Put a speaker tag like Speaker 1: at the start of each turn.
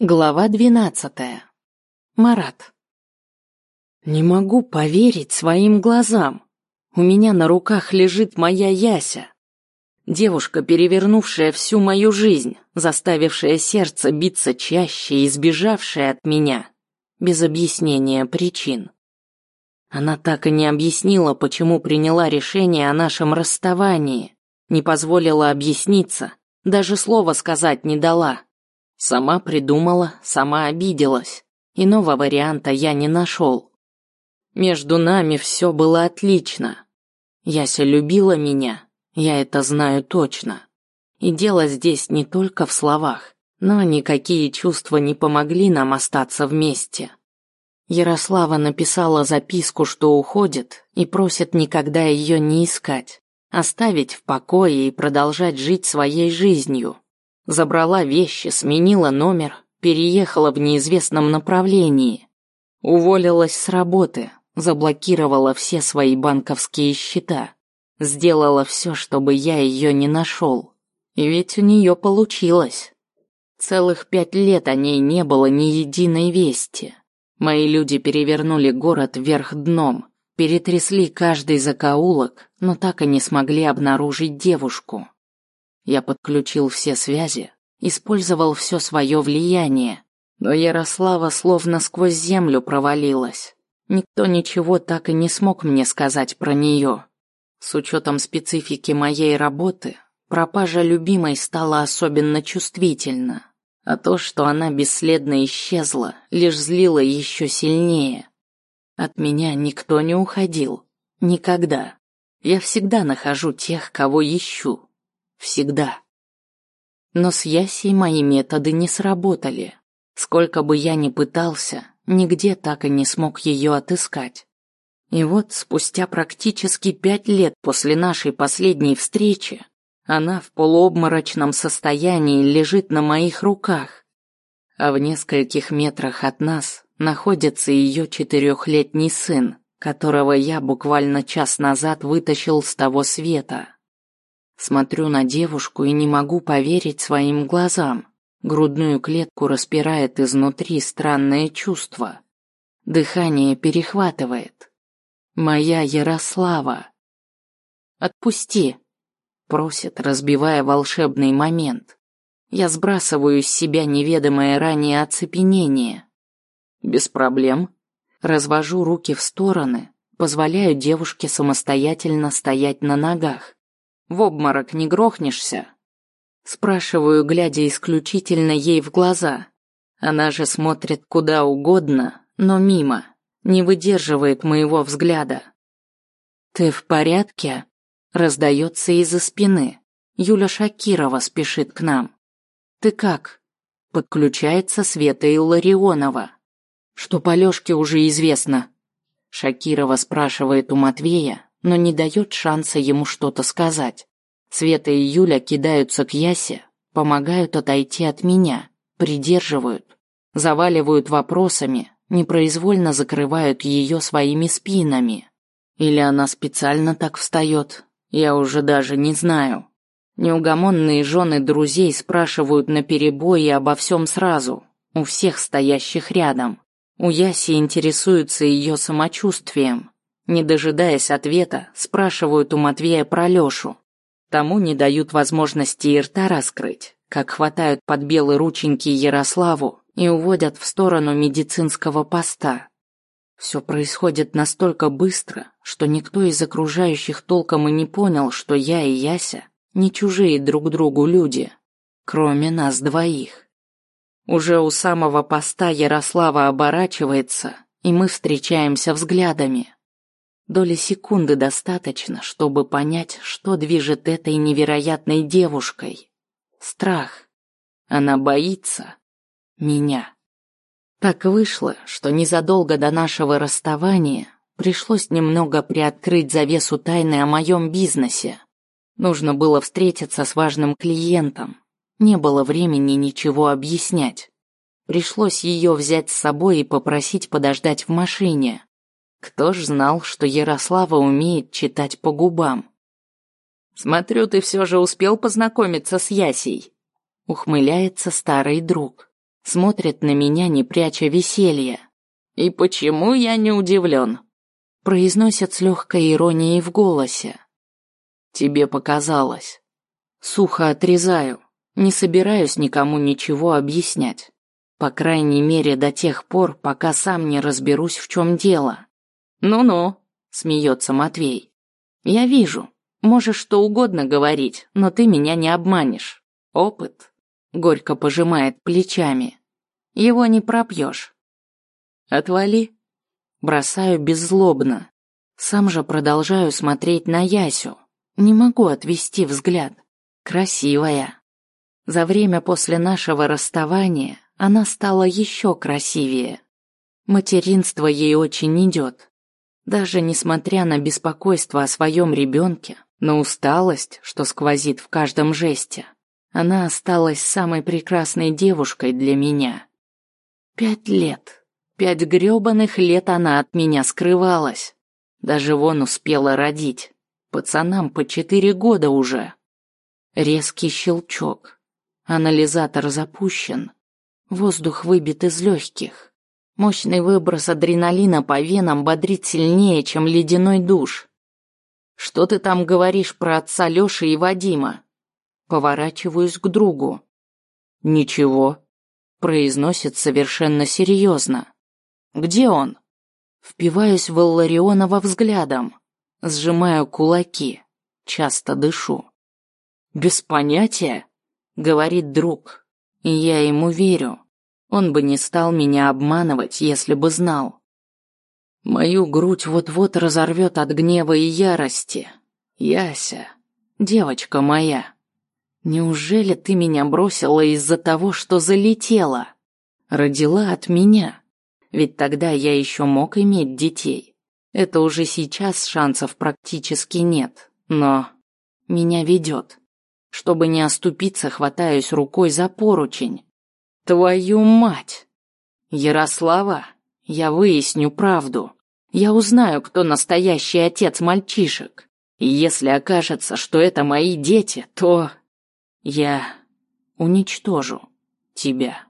Speaker 1: Глава двенадцатая. Марат. Не могу поверить своим глазам. У меня на руках лежит моя Яся. Девушка, перевернувшая всю мою жизнь, заставившая сердце биться чаще и сбежавшая от меня, без объяснения причин. Она так и не объяснила, почему приняла решение о нашем расставании, не позволила объясниться, даже слова сказать не дала. Сама придумала, сама обиделась. Иного варианта я не нашел. Между нами все было отлично. Яся любила меня, я это знаю точно. И дело здесь не только в словах, но никакие чувства не помогли нам остаться вместе. Ярослава написала записку, что уходит, и просит никогда ее не искать, оставить в покое и продолжать жить своей жизнью. Забрала вещи, сменила номер, переехала в неизвестном направлении. Уволилась с работы, заблокировала все свои банковские счета. Сделала все, чтобы я ее не нашел. И ведь у нее получилось. Целых пять лет о ней не было ни единой вести. Мои люди перевернули город вверх дном, перетрясли каждый закоулок, но так и не смогли обнаружить девушку. Я подключил все связи, использовал все свое влияние, но Ярослава словно сквозь землю провалилась. Никто ничего так и не смог мне сказать про нее. С учетом специфики моей работы, пропажа любимой стала особенно чувствительна, а то, что она бесследно исчезла, лишь злило еще сильнее. От меня никто не уходил. Никогда. Я всегда нахожу тех, кого ищу. Всегда. Но с Ясей мои методы не сработали. Сколько бы я ни пытался, нигде так и не смог ее отыскать. И вот спустя практически пять лет после нашей последней встречи она в полуобморочном состоянии лежит на моих руках, а в нескольких метрах от нас находится ее четырехлетний сын, которого я буквально час назад вытащил с того света. Смотрю на девушку и не могу поверить своим глазам. Грудную клетку распирает изнутри странное чувство. Дыхание перехватывает. Моя Ярослава. Отпусти, просит, разбивая волшебный момент. Я сбрасываю с себя неведомое ранее оцепенение. Без проблем. Развожу руки в стороны, позволяю девушке самостоятельно стоять на ногах. В обморок не грохнешься? Спрашиваю, глядя исключительно ей в глаза. Она же смотрит куда угодно, но мимо, не выдерживает моего взгляда. «Ты в порядке?» Раздается из-за спины. Юля Шакирова спешит к нам. «Ты как?» Подключается Света Илларионова. «Что по Лёшке уже известно?» Шакирова спрашивает у Матвея, но не дает шанса ему что-то сказать. Света и Юля кидаются к Ясе, помогают отойти от меня, придерживают, заваливают вопросами, непроизвольно закрывают ее своими спинами. Или она специально так встает, я уже даже не знаю. Неугомонные жены друзей спрашивают наперебой обо всем сразу, у всех стоящих рядом. У Яси интересуются ее самочувствием, не дожидаясь ответа, спрашивают у Матвея про Лёшу. Тому не дают возможности и рта раскрыть, как хватают под белые рученьки Ярославу и уводят в сторону медицинского поста. Все происходит настолько быстро, что никто из окружающих толком и не понял, что я и Яся не чужие друг другу люди, кроме нас двоих. Уже у самого поста Ярослава оборачивается, и мы встречаемся взглядами. Доли секунды достаточно, чтобы понять, что движет этой невероятной девушкой. Страх. Она боится меня. Так вышло, что незадолго до нашего расставания пришлось немного приоткрыть завесу тайны о моем бизнесе. Нужно было встретиться с важным клиентом. Не было времени ничего объяснять. Пришлось ее взять с собой и попросить подождать в машине. Кто ж знал, что Ярослава умеет читать по губам? Смотрю, ты все же успел познакомиться с Ясей. Ухмыляется старый друг. Смотрит на меня, не пряча веселья. И почему я не удивлен? Произносит с легкой иронией в голосе. Тебе показалось. Сухо отрезаю. Не собираюсь никому ничего объяснять. По крайней мере, до тех пор, пока сам не разберусь, в чем дело. Ну-ну, смеется Матвей. Я вижу. Можешь что угодно говорить, но ты меня не обманешь. Опыт. Горько пожимает плечами. Его не пропьешь. Отвали. Бросаю беззлобно. Сам же продолжаю смотреть на Ясю. Не могу отвести взгляд. Красивая. За время после нашего расставания она стала еще красивее. Материнство ей очень идет. Даже несмотря на беспокойство о своем ребенке, на усталость, что сквозит в каждом жесте, она осталась самой прекрасной девушкой для меня. Пять лет. Пять грёбаных лет она от меня скрывалась. Даже вон успела родить. Пацанам по четыре года уже. Резкий щелчок. Анализатор запущен. Воздух выбит из легких. Мощный выброс адреналина по венам бодрит сильнее, чем ледяной душ. Что ты там говоришь про отца Лёши и Вадима? Поворачиваюсь к другу. Ничего, произносит совершенно серьезно. Где он? Впиваюсь в Илларионова взглядом. Сжимаю кулаки, часто дышу. «Без понятия?» — говорит друг. Я ему верю. Он бы не стал меня обманывать, если бы знал. Мою грудь вот-вот разорвет от гнева и ярости. Яся, девочка моя, неужели ты меня бросила из-за того, что залетела? Родила от меня? Ведь тогда я еще мог иметь детей. Это уже сейчас шансов практически нет, но меня ведет. Чтобы не оступиться, хватаюсь рукой за поручень. Твою мать! Ярослава, я выясню правду. Я узнаю, кто настоящий отец мальчишек. И если окажется, что это мои дети, то я уничтожу тебя.